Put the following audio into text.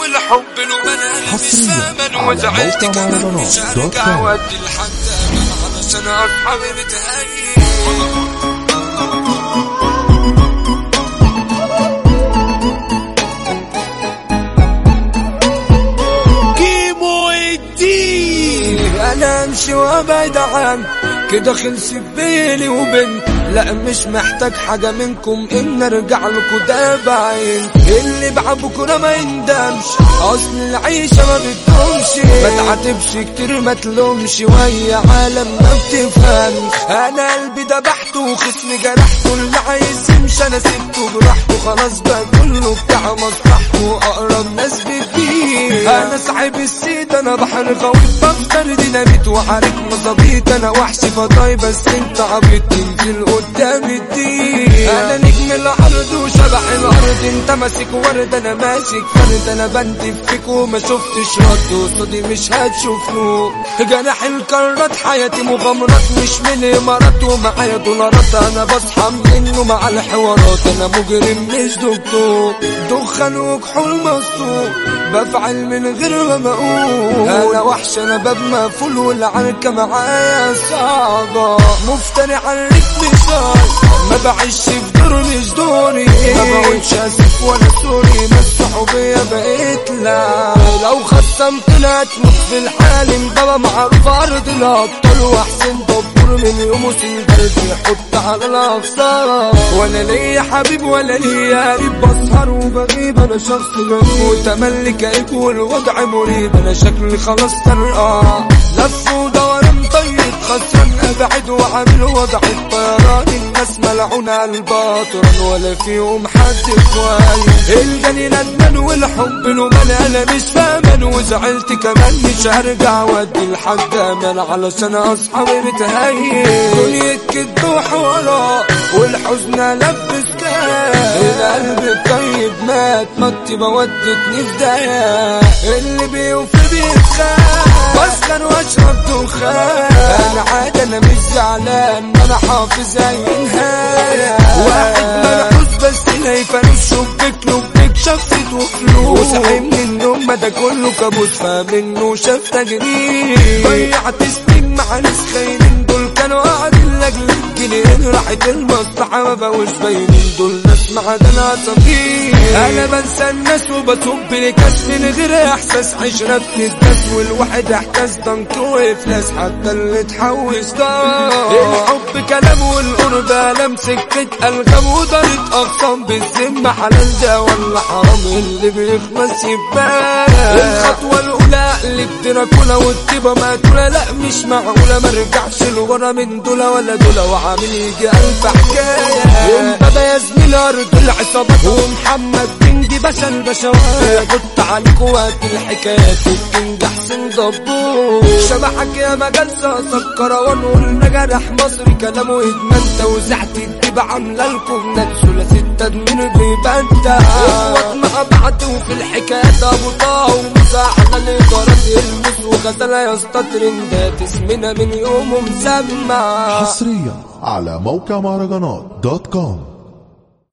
والحب حصرياً ثمن على وزعلت مش هرجع. وأدي لحد علشان أصحابي متهيئ كيمو الدين أنا أمشي وأبعد عن كده خلص بيني وبين لا مش محتاج حاجة منكم إن ارجع لكم ده بعين اللي باع بكرة ما يندمش. أصل العيشة ما بتدومش. ما تعاتبش كتير ما تلومش وهي عالم ما بتفهمش. أنا قلبي دبحته وخصمي جرحته اللي عايز يمشي أنا سبته براحته. خلاص بقى. السيد أنا بحر غويط بفطر ديناميت وحارك مظابيط أنا وحش فضاي بس أنت عبيط. تنزل قدام الدين. أنا نجم الأرض وشبح الأرض. أنت ماسك ورد أنا ماسك فرد. أنا بندف فيك وما شفتش رد. قصادي مش هتشوف نور جناح الكرات حياتي مغامرات مش من إمارات ومعايا دولارات. أنا بصحى منه مع الحوارات. أنا مجرم مش دكتور. دخان وكحول مصروف. بفعل من غير ما أنا وحش أنا باب مقفول والعركة معايا صعبة. مفتري على الريتم صار ما بعيش في دور مش دوري ما بقولش أسف ولا سوري. بس صحوبية بقيت لا. لو خصمتنا هتموت في الحال بابا معروف ارض الابطال وأحسن دبور من يوم سندرد يحط على الاقصار ولا ليا حبيب ولا ليا قريب بسهر وبغيب أنا شخص غريب وتملي كئيب والوضع مريب أنا شكلي خلاص طرقان لف ودوران طيب خسران أبعد وعامل وضع الطيران على الباطران ولا فيهم حد كويس الجنين ادمن والحب مال أنا مش فاهمان وزعلت كمان مش هرجع وادي لحد امل علشان أصحابي متهيئ. دنيا كدب وحوارات والحزن لبس القلب الطيب مات مطيبة ودتني في دايا اللي بيوفي بيتخان بسخن وأشرب دخان. أنا عاد أنا مش زعلان. أنا حافظ اي نهاية واحد منحوس بس لا يفانوس شبك لبك شفت وفلوس وصحي من النوم ما ده كله كابوس فمنه شاف تجريد ضيعت سنين مع ناس خاينين دول كانوا قاعدين لأجل الجنين. راحت المصلحة ما بقوش باينين دول ناس معدن عصافير أنا بنسى الناس وبصب لكاس من غير إحساس. عشرة بتداس والواحد احتاس ضنك وإفلاس. حتى اللي تحوش ضاع الحب كلام والقرب الم سكة الغام ودارت اقسام بالذمة حلال ده ولا حرام اللي بيخلص يبان الخطوة الأولى قلب دراكولا والطيبة مقتولة لا مش معقولة. ما رجعش لورا من دول ولا دول وعامل يجي الف حكاية. ومبابا يا زميل ارض العصابات ومحمد كينج باشا البشوات قلت عليك وقت الحكايات الكينج حسين شبحك يا مجال سكروان قلنا جرح مصري كلامه ادمان توزعت الديب عاملة لكم ثلاثي التدمير بيبدع اخوات مع بعض وفي الحكايات ابو طه ومساعدة الادارات يلبس وغسالة يا اسطى ترندات. اسمنا من يومه مسمع حصريا على موقع مهرجانات دوت كوم.